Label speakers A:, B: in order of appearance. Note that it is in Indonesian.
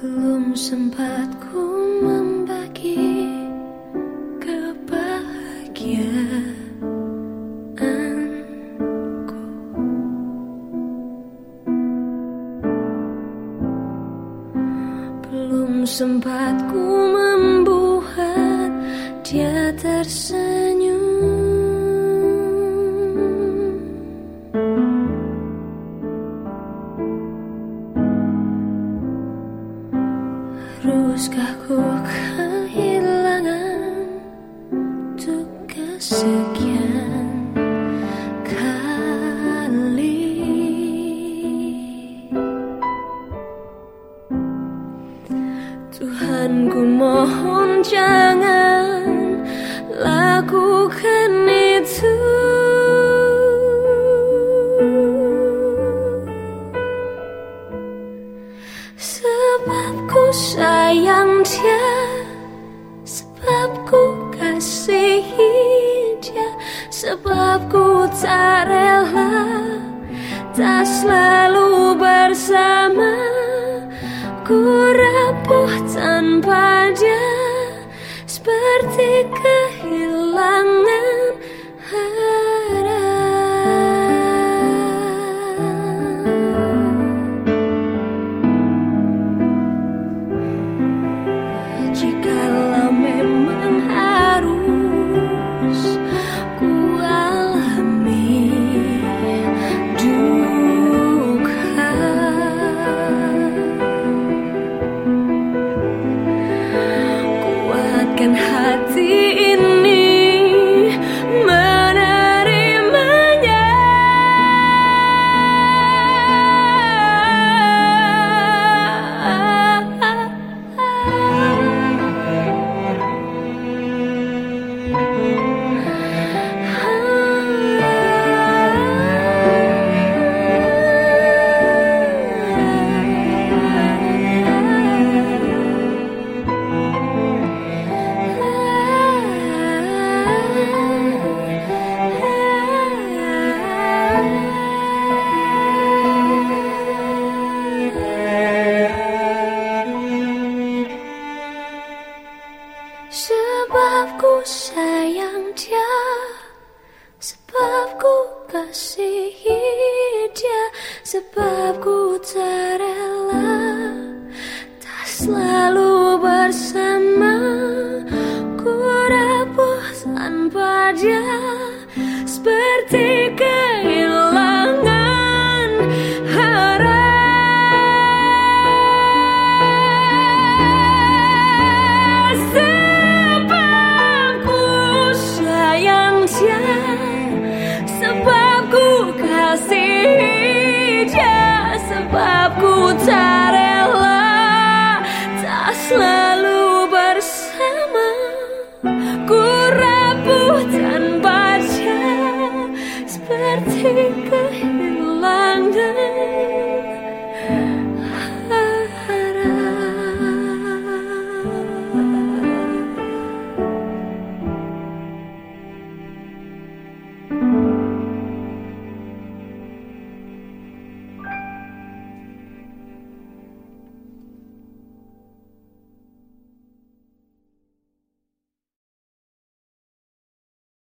A: Belum sempat ku membagi kebahagiaanku Belum sempat ku membuat dia tersenyum Haruskah ku kehilangan Untuk kesekian kali? Tuhan ku mohon jangan lakukan itu. Ku sayang dia Sebab ku kasihi dia Sebab ku tak rela Tak selalu bersama. Ku rapuh tanpa dia Seperti hati ini Sebab ku sayang dia Sebab ku kasihi dia Sebab ku tak Tak selalu bersama Ku rapuh tanpa dia tak rela Tak selalu bersama. Ku tanpa dia Seperti